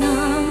No.